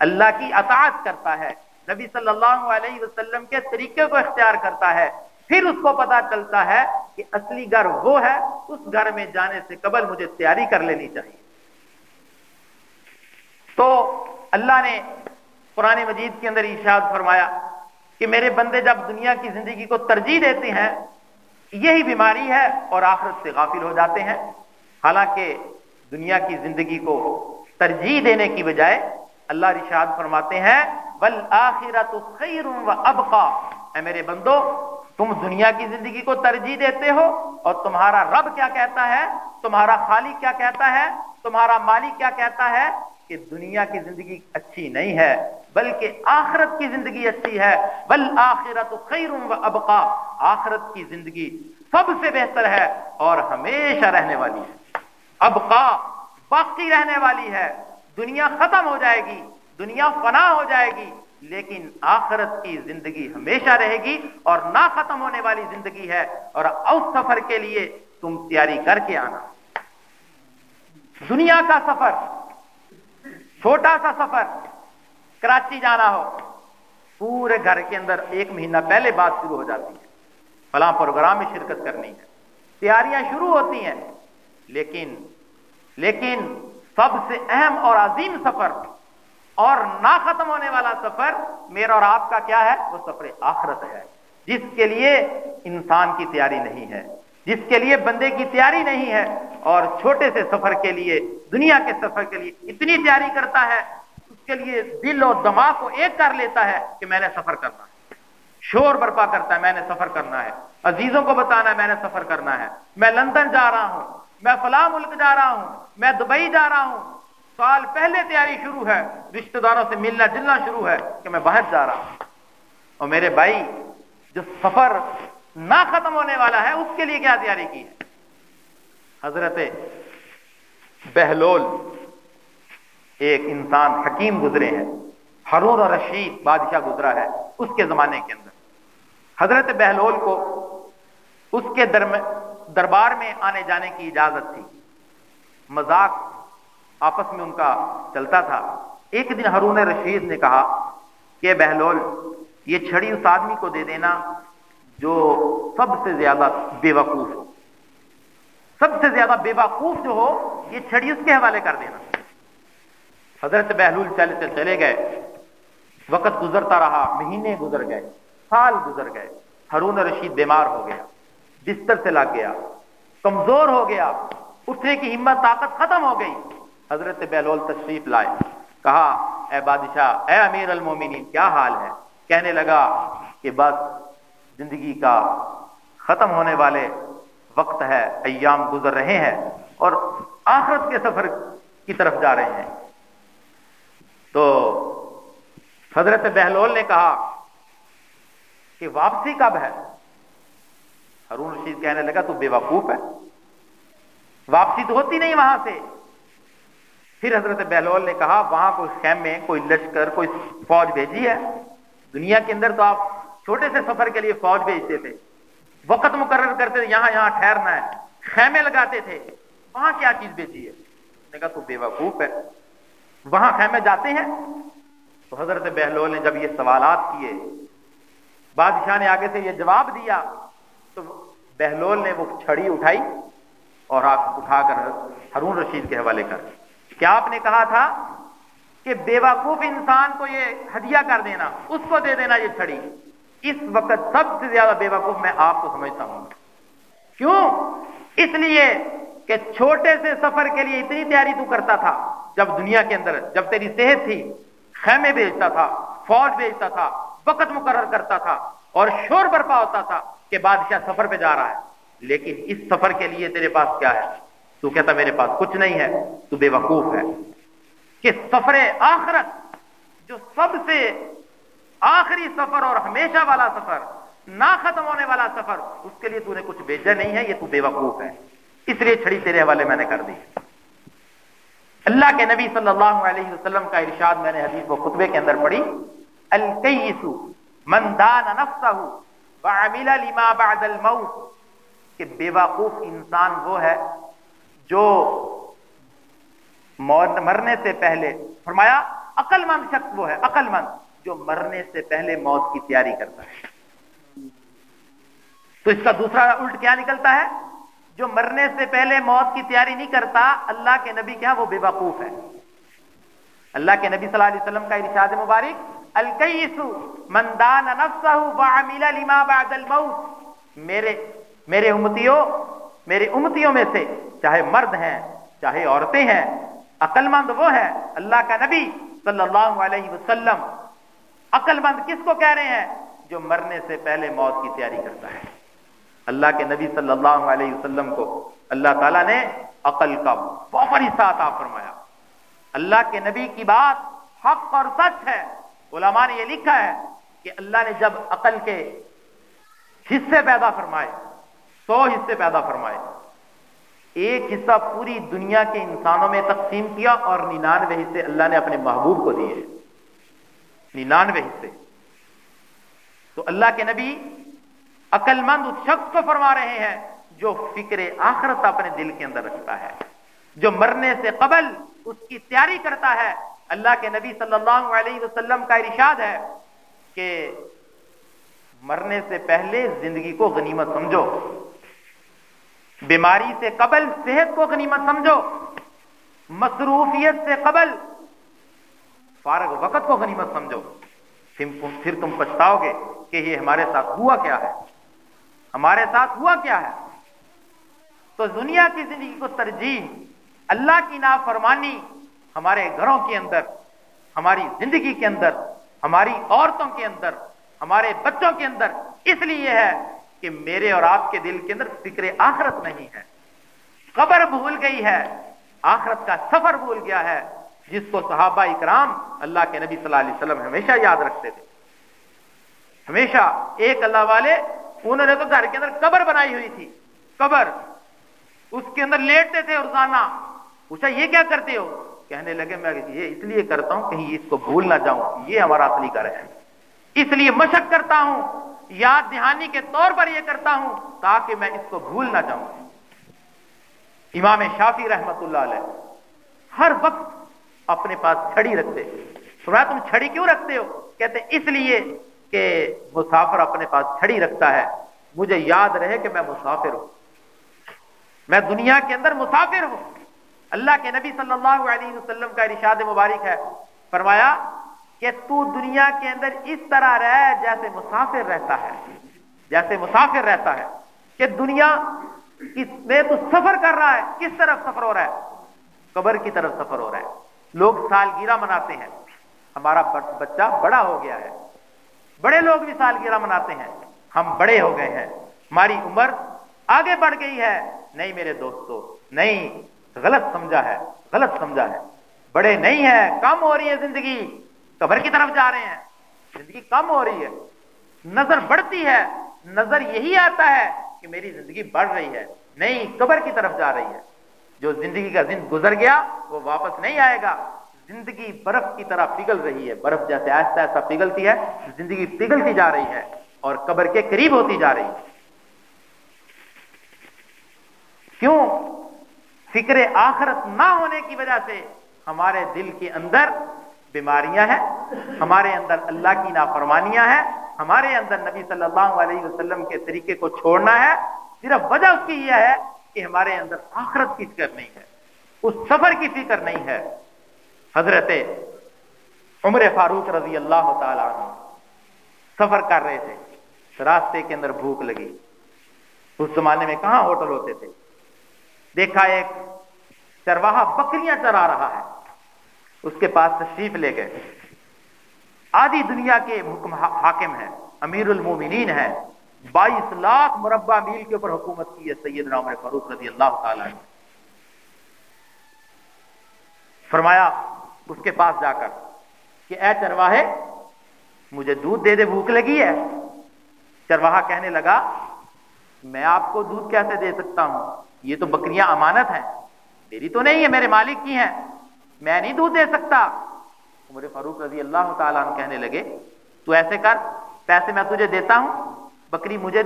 اللہ کی اطاعت کرتا ہے۔ نبی صلی اللہ علیہ وسلم کے طریقے کو اختیار کرتا ہے۔ پھر اس کو پتا چلتا ہے کہ اصلی گھر وہ ہے، اس گھر میں جانے سے قبل مجھے تیاری کر لینی چاہیے۔ تو اللہ نے قرآن مجید کے اندر ارشاد فرمایا کہ میرے بندے جب دنیا کی زندگی کو ترجیح دیتے ہیں، یہی بیماری ہے اور آخرت سے غافل ہو جاتے ہیں۔ حالانکہ دنیا کی زندگی کو ترجیح دینے کی بجائے اللہ رشاد فرماتے ہیں اے میرے بندو، تم دنیا کی زندگی کو ترجیح دیتے ہو اور تمہارا رب کیا کہتا ہے؟ تمہارا خالی کیا کہتا ہے؟ تمہارا مالی کیا کہتا ہے؟ کہ دنیا کی زندگی اچھی نہیں ہے، بلکہ آخرت کی زندگی اچھی ہے۔ بل آخرت خیر و ابقا. آخرت کی زندگی سب سے بہتر ہے اور ہمیشہ رہنے والی ہے۔ ابقا، باقی رہنے والی ہے۔ دنیا ختم ہو جائے گی، دنیا فنا ہو جائے گی، لیکن آخرت کی زندگی ہمیشہ رہے گی اور نہ ختم ہونے والی زندگی ہے اور اس سفر کے لیے تم تیاری کر کے آنا۔ دنیا کا سفر، چھوٹا سا سفر، کراچی جانا ہو، پورے گھر کے اندر ایک مہینہ پہلے بات شروع ہو جاتی ہے۔ فلاں پروگرام میں شرکت کرنی ہے۔ تیاریاں شروع ہوتی ہیں، لیکن لیکن سب سے اہم اور عظیم سفر اور نہ ختم ہونے والا سفر میرا اور آپ کا کیا ہے؟ وہ سفر آخرت ہے۔ جس کے لیے انسان کی تیاری نہیں ہے، جس کے لیے بندے کی تیاری نہیں ہے، اور چھوٹے سے سفر کے لیے، دنیا کے سفر کے لیے اتنی تیاری کرتا ہے، اس کے لیے دل اور دماغ کو ایک کر لیتا ہے کہ میں نے سفر کرنا ہے۔ شور برپا کرتا ہے، میں نے سفر کرنا ہے۔ عزیزوں کو بتانا ہے، میں نے سفر کرنا ہے۔ میں لندن جا رہا ہوں۔ میں فلاں ملک جا رہا ہوں، میں دبئی جا رہا ہوں۔ سال پہلے تیاری شروع ہے، رشتہ داروں سے ملنا جلنا شروع ہے کہ میں باہر جا رہا ہوں۔ اور میرے بھائی، جو سفر نہ ختم ہونے والا ہے، اس کے لیے کیا تیاری کی ہے؟ حضرت بہلول ایک انسان حکیم گزرے ہیں۔ ہرون اور رشید بادشاہ گزرا ہے اس کے زمانے کے اندر۔ حضرت بہلول کو اس کے درمیان دربار میں آنے جانے کی اجازت تھی۔ مذاق آپس میں ان کا چلتا تھا۔ ایک دن ہرون رشید نے کہا کہ بہلول، یہ چھڑی اس آدمی کو دے دینا جو سب سے زیادہ بے وقوف ہو۔ سب سے زیادہ بے وقوف جو ہو، یہ چھڑی اس کے حوالے کر دینا۔ حضرت بہلول چلے چلے گئے۔ وقت گزرتا رہا، مہینے گزر گئے، سال گزر گئے۔ ہرون رشید بیمار ہو گیا۔ بستر سے لگ گیا کمزور ہو گیا اٹھنے کی ہمت، طاقت ختم ہو گئی۔ حضرت بہلول تشریف لائے۔ کہا، اے بادشاہ، اے امیر المومنین، کیا حال ہے؟ کہنے لگا کہ بس زندگی کا ختم ہونے والے وقت ہے، ایام گزر رہے ہیں اور آخرت کے سفر کی طرف جا رہے ہیں۔ تو حضرت بہلول نے کہا کہ واپسی کب ہے؟ ہرون رشید کہنے لگا، تو بے وقوف ہے۔ واپسی تو ہوتی نہیں وہاں سے۔ پھر حضرت بہلول نے کہا، وہاں کوئی خیم میں کوئی لشکر، کوئی فوج بھیجی ہے؟ دنیا کے اندر تو آپ چھوٹے سے سفر کے لیے فوج بھیجتے تھے۔ وقت مقرر کرتے تھے، یہاں یہاں ٹھہرنا ہے۔ خیمے لگاتے تھے۔ وہاں کیا چیز بیچی ہے؟ نے کہا، تو بے وقوف ہے۔ وہاں خیمے جاتے ہیں؟ تو حضرت بہلول نے جب یہ سوالات کیے، بادشاہ نے آگے سے یہ جواب دیا تو بہلول نے وہ چھڑی اٹھائی اور آپ اٹھا کر ہرون رشید کے حوالے کر کیا آپ نے کہا تھا کہ بے وقوف انسان کو یہ ہدیہ کر دینا، اس کو دے دینا یہ چھڑی۔ اس وقت سب سے زیادہ بے وقوف میں آپ کو سمجھتا ہوں۔ کیوں؟ اس لیے کہ چھوٹے سے سفر کے لیے اتنی تیاری تو کرتا تھا۔ جب دنیا کے اندر جب تیری صحت تھی، خیمے بھیجتا تھا، فوج بھیجتا تھا، وقت مقرر کرتا تھا اور شور برپا ہوتا تھا۔ کہ بادشاہ سفر پہ جا رہا ہے۔ لیکن اس سفر کے لیے تیرے پاس کیا ہے؟ تو کہتا میرے پاس کچھ نہیں ہے، تو بے وقوف ہے۔ کہ سفر آخرت، جو سب سے آخری سفر اور ہمیشہ والا سفر، نہ ختم ہونے والا سفر، اس کے لیے تو نے کچھ بیچا نہیں ہے، یہ تو بے وقوف ہے۔ اس لیے چھڑی تیرے حوالے میں نے کر دی۔ اللہ کے نبی صلی اللہ علیہ وسلم کا ارشاد میں نے حدیث و خطبے کے اندر پڑھی۔ الکیسو من دان نفسہ وعمل لما بعد الموت کہ بے وقوف انسان وہ ہے جو مرنے سے پہلے فرمایا عقل مند شخص وہ ہے عقل مند جو مرنے سے پہلے موت کی تیاری کرتا ہے۔ تو اس کا دوسرا الٹ کیا نکلتا ہے؟ جو مرنے سے پہلے موت کی تیاری نہیں کرتا، اللہ کے نبی کیا وہ بے وقوف ہے۔ اللہ کے نبی صلی اللہ علیہ وسلم کا ارشاد مبارک الکیس مندان وعمل لما بعد الموت. میرے میرے امتیوں میرے امتیوں میں سے چاہے مرد ہیں، چاہے عورتیں ہیں عقل مند وہ ہے اللہ کا نبی صلی اللہ علیہ وسلم عقل مند کس کو کہہ رہے ہیں؟ جو مرنے سے پہلے موت کی تیاری کرتا ہے۔ اللہ کے نبی صلی اللہ علیہ وسلم کو اللہ تعالیٰ نے عقل کا بہت حصہ عطا فرمایا۔ اللہ کے نبی کی بات حق اور سچ ہے۔ علماء نے یہ لکھا ہے کہ اللہ نے جب عقل کے حصے پیدا فرمائے، سو حصے پیدا فرمائے، ایک حصہ پوری دنیا کے انسانوں میں تقسیم کیا اور ننانوے حصے اللہ نے اپنے محبوب کو دیے ننانوے حصے۔ تو اللہ کے نبی عقل مند اس شخص کو فرما رہے ہیں، جو فکر آخرت اپنے دل کے اندر رکھتا ہے، جو مرنے سے قبل اس کی تیاری کرتا ہے اللہ کے نبی صلی اللہ علیہ وسلم کا ارشاد ہے کہ مرنے سے پہلے زندگی کو غنیمت سمجھو، بیماری سے قبل صحت کو غنیمت سمجھو، مصروفیت سے قبل فارغ وقت کو غنیمت سمجھو۔ پھر تم پچھتاؤ گے کہ یہ ہمارے ساتھ ہوا کیا ہے۔ ہمارے ساتھ ہوا کیا ہے۔ تو دنیا کی زندگی کو ترجیح، اللہ کی نافرمانی ہمارے گھروں کے اندر، ہماری زندگی کے اندر، ہماری عورتوں کے اندر، ہمارے بچوں کے اندر اس لیے ہے کہ میرے اور آپ کے دل کے اندر فکر آخرت نہیں ہے۔ قبر بھول گئی ہے، آخرت کا سفر بھول گیا ہے، جس کو صحابہ اکرام اللہ کے نبی صلی اللہ علیہ وسلم ہمیشہ یاد رکھتے تھے۔ ہمیشہ ایک اللہ والے، انہوں نے تو گھر کے اندر قبر بنائی ہوئی تھی۔ قبر، اس کے اندر لیٹتے تھے روزانہ پوچھا، یہ کیا کرتے ہو؟ کہنے لگے، میں یہ اس لیے کرتا ہوں کہیں اس کو بھول نہ جاؤں۔ یہ ہمارا اصلی گھر ہے۔ اس لیے مشق کرتا ہوں، یاد دہانی کے طور پر یہ کرتا ہوں تاکہ میں اس کو بھول نہ جاؤں۔ امام شافی رحمت اللہ علیہ ہر وقت اپنے پاس چھڑی رکھتے سنا تم چھڑی کیوں رکھتے ہو؟ کہتے اس لیے کہ مسافر اپنے پاس چھڑی رکھتا ہے۔ مجھے یاد رہے کہ میں مسافر ہوں۔ میں دنیا کے اندر مسافر ہوں۔ اللہ کے نبی صلی اللہ علیہ وسلم کا ارشاد مبارک ہے۔ فرمایا کہ تو دنیا کے اندر اس طرح رہ جیسے مسافر رہتا ہے۔ جیسے مسافر رہتا ہے کہ دنیا میں تو سفر کر رہا ہے، کس طرف سفر ہو رہا ہے؟ قبر کی طرف سفر ہو رہا ہے۔ لوگ سالگیرہ مناتے ہیں۔ ہمارا بچہ بڑا ہو گیا ہے۔ بڑے لوگ بھی سالگرہ مناتے ہیں۔ ہم بڑے ہو گئے ہیں۔ ہماری عمر آگے بڑھ گئی ہے۔ نہیں میرے دوستو، نہیں۔ غلط سمجھا ہے، غلط سمجھا ہے۔ بڑے نہیں ہیں، کم ہو رہی ہے زندگی۔ قبر کی طرف جا رہے ہیں۔ زندگی کم ہو رہی ہے۔ نظر بڑھتی ہے۔ نظر یہی آتا ہے کہ میری زندگی بڑھ رہی ہے۔ نہیں، قبر کی طرف جا رہی ہے۔ جو زندگی کا دن گزر گیا، وہ واپس نہیں آئے گا۔ زندگی برف کی طرح پگھل رہی ہے۔ برف جیسے ایسا ایسا پگھلتی ہے۔ زندگی پگھلتی جا رہی ہے اور قبر کے قریب ہوتی جا رہی ہے۔ کیوں؟ فکر آخرت نہ ہونے کی وجہ سے ہمارے دل کے اندر بیماریاں ہیں، ہمارے اندر اللہ کی نافرمانیاں ہیں، ہمارے اندر نبی صلی اللہ علیہ وسلم کے طریقے کو چھوڑنا ہے۔ صرف وجہ اس کی یہ ہے کہ ہمارے اندر آخرت کی فکر نہیں ہے، اس سفر کی فکر نہیں ہے۔ حضرت عمر فاروق رضی اللہ تعالی عنہ سفر کر رہے تھے، راستے کے اندر بھوک لگی۔ اس زمانے میں کہاں ہوٹل ہوتے تھے؟ دیکھا ایک چرواہا بکریاں چرا رہا ہے۔ اس کے پاس تشریف لے گئے۔ آدھی دنیا کے حکم حاکم ہے امیر المومنین ہے بائیس لاکھ مربع میل کے اوپر حکومت کی ہے سید عمر فاروق رضی اللہ تعالی نے فرمایا اس کے پاس جا کر کہ اے چرواہے، مجھے دودھ دے دے، بھوک لگی ہے۔ چرواہا کہنے لگا، میں آپ کو دودھ کیسے دے سکتا ہوں؟ یہ تو بکریاں امانت ہیں۔ میری تو نہیں ہے، میرے مالک کی ہیں۔ میں نہیں دودھ دے سکتا۔ عمر فاروق رضی اللہ تعالیٰ عنہ کہنے لگے، تو ایسے کر، پیسے میں تجھے دیتا ہوں، بکری مجھے